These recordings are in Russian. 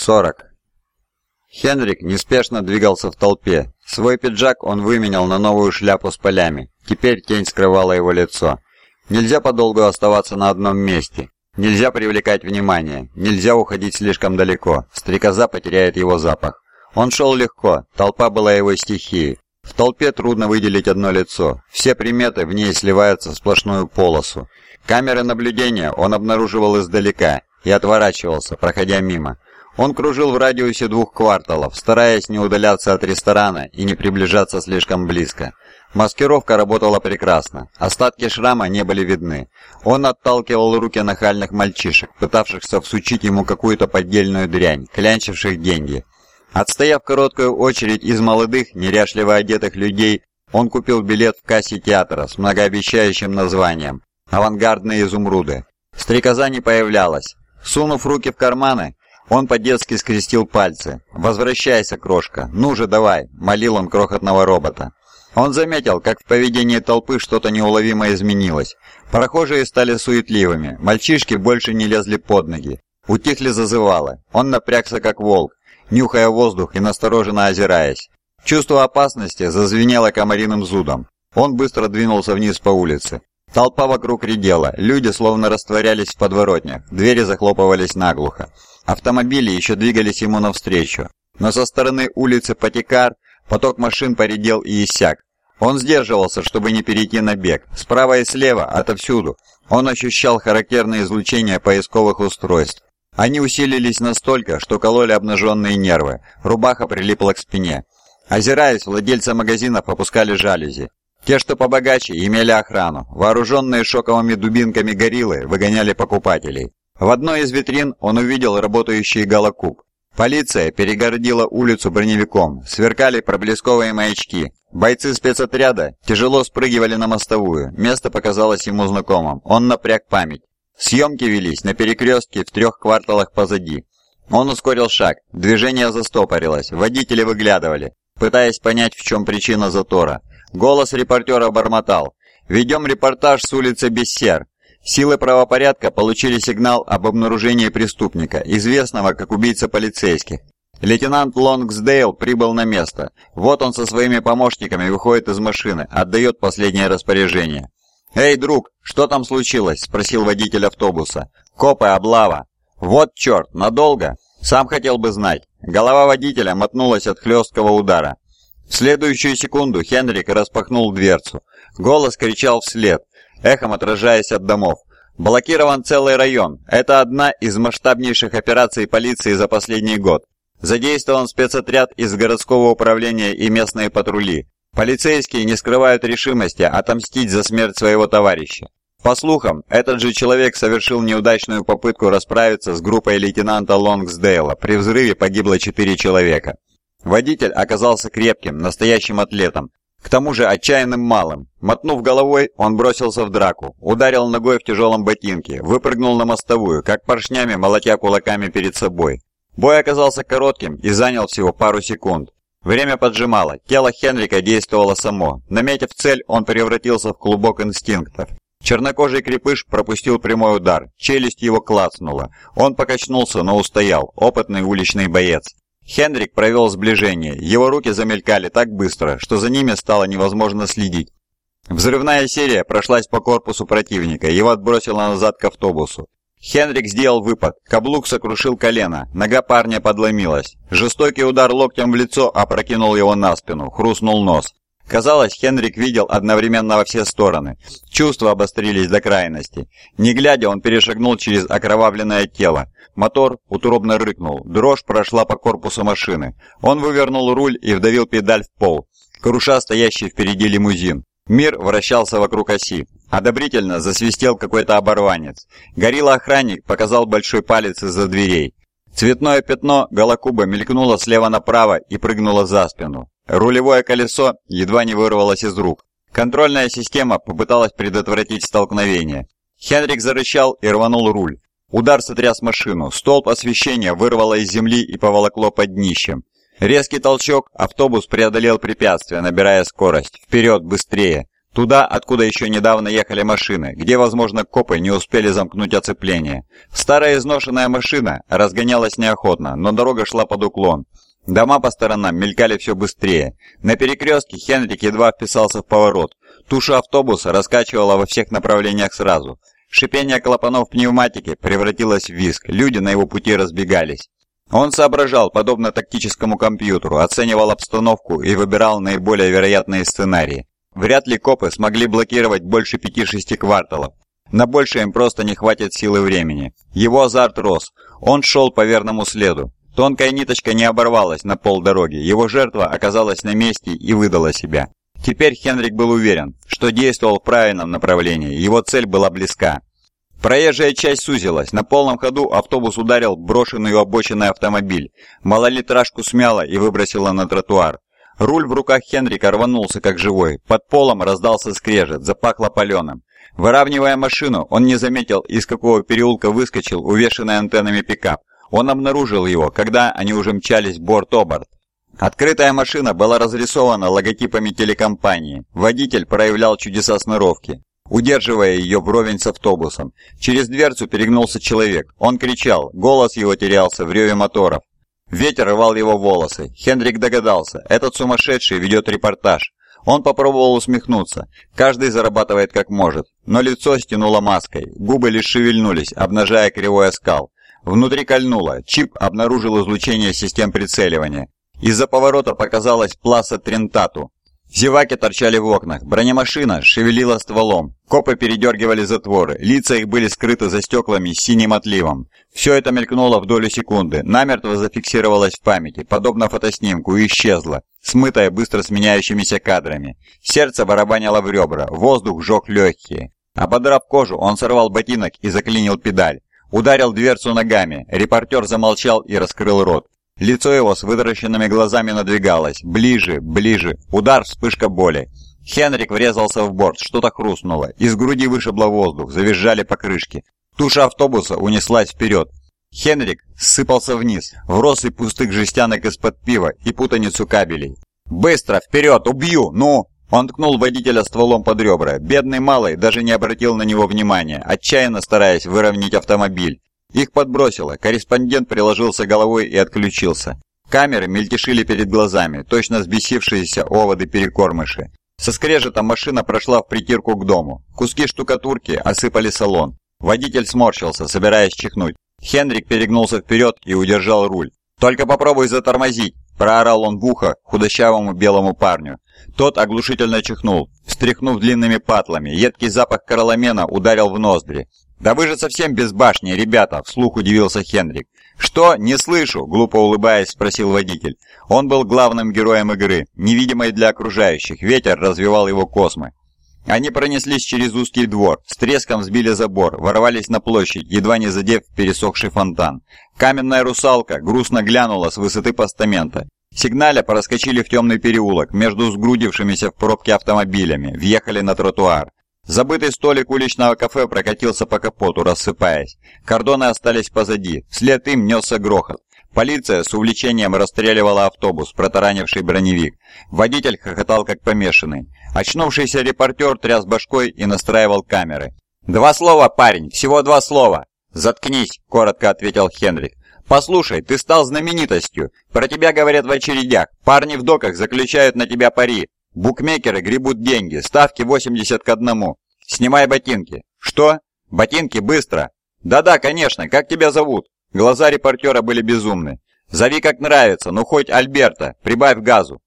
40. Хенрик неспешно двигался в толпе. Свой пиджак он выменял на новую шляпу с полями. Теперь тень скрывала его лицо. Нельзя подолгу оставаться на одном месте. Нельзя привлекать внимание. Нельзя уходить слишком далеко. Стрекоза потеряет его запах. Он шел легко. Толпа была его стихией. В толпе трудно выделить одно лицо. Все приметы в ней сливаются в сплошную полосу. Камеры наблюдения он обнаруживал издалека и отворачивался, проходя мимо. Он кружил в радиусе двух кварталов, стараясь не удаляться от ресторана и не приближаться слишком близко. Маскировка работала прекрасно, остатки шрама не были видны. Он отталкивал руки нахальных мальчишек, пытавшихся всучить ему какую-то поддельную дрянь, клянчивших деньги. Отстояв короткую очередь из молодых, неряшливо одетых людей, он купил билет в кассе театра с многообещающим названием «Авангардные изумруды». Стрекоза не появлялась. Сунув руки в карманы, он по-детски скрестил пальцы. «Возвращайся, крошка! Ну же, давай!» – молил он крохотного робота. Он заметил, как в поведении толпы что-то неуловимо изменилось. Прохожие стали суетливыми, мальчишки больше не лезли под ноги. Утихли зазывалы. Он напрягся, как волк, нюхая воздух и настороженно озираясь. Чувство опасности зазвенело комариным зудом. Он быстро двинулся вниз по улице. Толпа вокруг редела, люди словно растворялись в подворотнях, двери захлопывались наглухо. Автомобили еще двигались ему навстречу, но со стороны улицы Патикар поток машин поредел и иссяк. Он сдерживался, чтобы не перейти на бег. Справа и слева, отовсюду. Он ощущал характерное излучение поисковых устройств. Они усилились настолько, что кололи обнаженные нервы. Рубаха прилипла к спине. Озираясь, владельцы магазинов опускали жалюзи. Те, что побогаче, имели охрану. Вооруженные шоковыми дубинками гориллы выгоняли покупателей. В одной из витрин он увидел работающий галокуб. Полиция перегородила улицу броневиком, сверкали проблесковые маячки. Бойцы спецотряда тяжело спрыгивали на мостовую, место показалось ему знакомым, он напряг память. Съемки велись на перекрестке в трех кварталах позади. Он ускорил шаг, движение застопорилось, водители выглядывали, пытаясь понять, в чем причина затора. Голос репортера бормотал. «Ведем репортаж с улицы Бессер. Силы правопорядка получили сигнал об обнаружении преступника, известного как убийца полицейских. Лейтенант Лонгсдейл прибыл на место. Вот он со своими помощниками выходит из машины, отдает последнее распоряжение. «Эй, друг, что там случилось?» – спросил водитель автобуса. «Копы, облава». «Вот черт, надолго?» «Сам хотел бы знать». Голова водителя мотнулась от хлесткого удара. В следующую секунду Хенрик распахнул дверцу. Голос кричал вслед эхом отражаясь от домов. Блокирован целый район. Это одна из масштабнейших операций полиции за последний год. Задействован спецотряд из городского управления и местные патрули. Полицейские не скрывают решимости отомстить за смерть своего товарища. По слухам, этот же человек совершил неудачную попытку расправиться с группой лейтенанта Лонгсдейла. При взрыве погибло четыре человека. Водитель оказался крепким, настоящим атлетом, к тому же отчаянным малым. Мотнув головой, он бросился в драку, ударил ногой в тяжелом ботинке, выпрыгнул на мостовую, как поршнями молотя кулаками перед собой. Бой оказался коротким и занял всего пару секунд. Время поджимало, тело Хенрика действовало само. Наметив цель, он превратился в клубок инстинктов. Чернокожий крепыш пропустил прямой удар, челюсть его клацнула. Он покачнулся, но устоял, опытный уличный боец. Хенрик провел сближение. Его руки замелькали так быстро, что за ними стало невозможно следить. Взрывная серия прошлась по корпусу противника, его отбросило назад к автобусу. Хенрик сделал выпад, каблук сокрушил колено, нога парня подломилась. Жестокий удар локтем в лицо опрокинул его на спину, хрустнул нос. Казалось, Хенрик видел одновременно во все стороны. Чувства обострились до крайности. Не глядя, он перешагнул через окровавленное тело. Мотор утробно рыкнул. Дрожь прошла по корпусу машины. Он вывернул руль и вдавил педаль в пол, круша стоящий впереди лимузин. Мир вращался вокруг оси. Одобрительно засвистел какой-то оборванец. Горилла-охранник показал большой палец из-за дверей. Цветное пятно голокуба мелькнуло слева направо и прыгнуло за спину. Рулевое колесо едва не вырвалось из рук. Контрольная система попыталась предотвратить столкновение. Хенрик зарычал и рванул руль. Удар сотряс машину, столб освещения вырвало из земли и поволокло под днищем. Резкий толчок, автобус преодолел препятствие, набирая скорость. Вперед, быстрее! Туда, откуда еще недавно ехали машины, где, возможно, копы не успели замкнуть оцепление. Старая изношенная машина разгонялась неохотно, но дорога шла под уклон. Дома по сторонам мелькали все быстрее. На перекрестке Хенрик едва вписался в поворот. Туша автобуса раскачивала во всех направлениях сразу. Шипение клапанов пневматики превратилось в визг, люди на его пути разбегались. Он соображал, подобно тактическому компьютеру, оценивал обстановку и выбирал наиболее вероятные сценарии. Вряд ли копы смогли блокировать больше пяти-шести кварталов. На больше им просто не хватит силы времени. Его азарт рос. Он шел по верному следу. Тонкая ниточка не оборвалась на полдороги. Его жертва оказалась на месте и выдала себя. Теперь Хенрик был уверен, что действовал в правильном направлении. Его цель была близка. Проезжая часть сузилась. На полном ходу автобус ударил брошенный у обочины автомобиль. Малолитражку смяло и выбросило на тротуар. Руль в руках Хенрика рванулся как живой. Под полом раздался скрежет, запахло паленым. Выравнивая машину, он не заметил, из какого переулка выскочил увешанный антеннами пикап. Он обнаружил его, когда они уже мчались борт-оборт. Открытая машина была разрисована логотипами телекомпании. Водитель проявлял чудеса сноровки удерживая ее вровень с автобусом. Через дверцу перегнулся человек. Он кричал, голос его терялся в реве моторов. Ветер рвал его волосы. Хендрик догадался, этот сумасшедший ведет репортаж. Он попробовал усмехнуться. Каждый зарабатывает как может. Но лицо стянуло маской. Губы лишь шевельнулись, обнажая кривой оскал. Внутри кольнуло. Чип обнаружил излучение систем прицеливания. Из-за поворота показалась пласа Трентату. Зеваки торчали в окнах, бронемашина шевелила стволом, копы передергивали затворы, лица их были скрыты за стеклами синим отливом. Все это мелькнуло в долю секунды, намертво зафиксировалось в памяти, подобно фотоснимку, и исчезло, смытое быстро сменяющимися кадрами. Сердце барабанило в ребра, воздух жег легкие. Ободрав кожу, он сорвал ботинок и заклинил педаль. Ударил дверцу ногами, репортер замолчал и раскрыл рот. Лицо его с вытаращенными глазами надвигалось. Ближе, ближе. Удар, вспышка боли. Хенрик врезался в борт, что-то хрустнуло. Из груди вышибло воздух, завизжали покрышки. Туша автобуса унеслась вперед. Хенрик сыпался вниз, в россыпь пустых жестянок из-под пива и путаницу кабелей. «Быстро, вперед, убью, ну!» Он ткнул водителя стволом под ребра. Бедный малый даже не обратил на него внимания, отчаянно стараясь выровнять автомобиль. Их подбросило, корреспондент приложился головой и отключился. Камеры мельтешили перед глазами, точно взбесившиеся оводы-перекормыши. Со скрежетом машина прошла в притирку к дому. Куски штукатурки осыпали салон. Водитель сморщился, собираясь чихнуть. Хенрик перегнулся вперед и удержал руль. «Только попробуй затормозить!» – проорал он в ухо худощавому белому парню. Тот оглушительно чихнул, встряхнув длинными патлами. Едкий запах короламена ударил в ноздри. «Да вы же совсем без башни, ребята!» – вслух удивился Хенрик. «Что? Не слышу!» – глупо улыбаясь, спросил водитель. Он был главным героем игры, невидимой для окружающих. Ветер развивал его космы. Они пронеслись через узкий двор, с треском сбили забор, ворвались на площадь, едва не задев пересохший фонтан. Каменная русалка грустно глянула с высоты постамента. Сигналя проскочили в темный переулок между сгрудившимися в пробке автомобилями, въехали на тротуар. Забытый столик уличного кафе прокатился по капоту, рассыпаясь. Кордоны остались позади, вслед им несся грохот. Полиция с увлечением расстреливала автобус, протаранивший броневик. Водитель хохотал как помешанный. Очнувшийся репортер тряс башкой и настраивал камеры. «Два слова, парень, всего два слова!» «Заткнись», — коротко ответил Хенрик. «Послушай, ты стал знаменитостью. Про тебя говорят в очередях. Парни в доках заключают на тебя пари. Букмекеры гребут деньги, ставки 80 к одному. Снимай ботинки. Что? Ботинки быстро. Да-да, конечно, как тебя зовут? Глаза репортера были безумны. Зови как нравится, ну хоть Альберта, прибавь газу.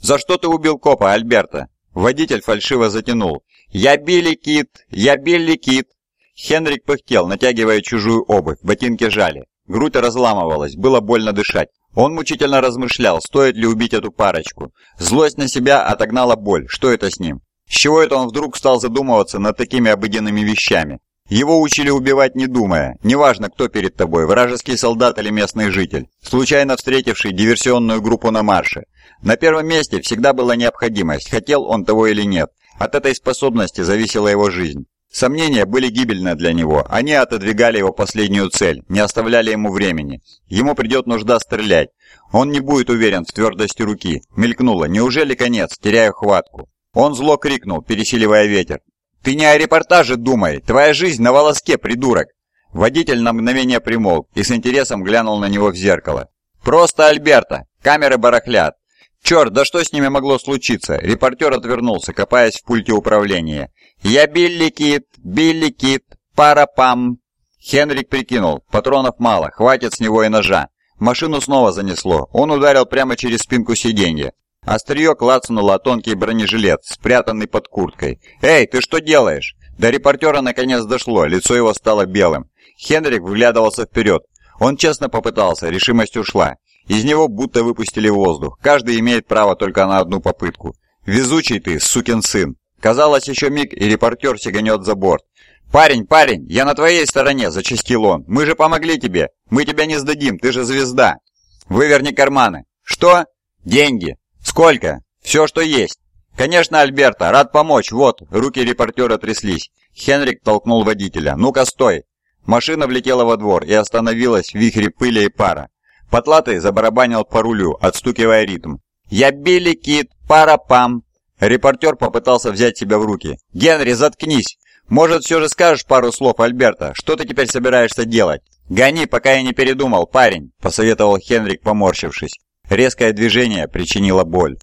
За что ты убил копа, Альберта? Водитель фальшиво затянул. Я Билли Кит, я Билли Кит. Хенрик пыхтел, натягивая чужую обувь, ботинки жали. Грудь разламывалась, было больно дышать. Он мучительно размышлял, стоит ли убить эту парочку. Злость на себя отогнала боль. Что это с ним? С чего это он вдруг стал задумываться над такими обыденными вещами? Его учили убивать не думая, неважно кто перед тобой, вражеский солдат или местный житель, случайно встретивший диверсионную группу на марше. На первом месте всегда была необходимость, хотел он того или нет. От этой способности зависела его жизнь. Сомнения были гибельны для него, они отодвигали его последнюю цель, не оставляли ему времени. Ему придет нужда стрелять. Он не будет уверен в твердости руки. Мелькнуло, неужели конец, теряю хватку. Он зло крикнул, пересиливая ветер. «Ты не о репортаже думай! Твоя жизнь на волоске, придурок!» Водитель на мгновение примолк и с интересом глянул на него в зеркало. «Просто Альберта! Камеры барахлят! Черт, да что с ними могло случиться?» Репортер отвернулся, копаясь в пульте управления. «Я Билли Кит! Билли Кит! Пара-пам!» Хенрик прикинул, патронов мало, хватит с него и ножа. Машину снова занесло, он ударил прямо через спинку сиденья. Острие клацнуло о тонкий бронежилет, спрятанный под курткой. «Эй, ты что делаешь?» До репортера наконец дошло, лицо его стало белым. Хенрик вглядывался вперед. Он честно попытался, решимость ушла. Из него будто выпустили воздух. Каждый имеет право только на одну попытку. «Везучий ты, сукин сын!» Казалось, еще миг, и репортер сиганет за борт. «Парень, парень, я на твоей стороне!» – зачастил он. «Мы же помогли тебе! Мы тебя не сдадим, ты же звезда!» «Выверни карманы!» «Что?» «Деньги!» «Сколько?» «Все, что есть!» «Конечно, Альберта, рад помочь, вот!» Руки репортера тряслись. Хенрик толкнул водителя. «Ну-ка, стой!» Машина влетела во двор и остановилась в вихре пыли и пара. Потлатый забарабанил по рулю, отстукивая ритм. «Я Билли Кит, пара-пам!» Репортер попытался взять себя в руки. «Генри, заткнись! Может, все же скажешь пару слов, Альберта? Что ты теперь собираешься делать?» «Гони, пока я не передумал, парень», — посоветовал Хенрик, поморщившись. Резкое движение причинило боль.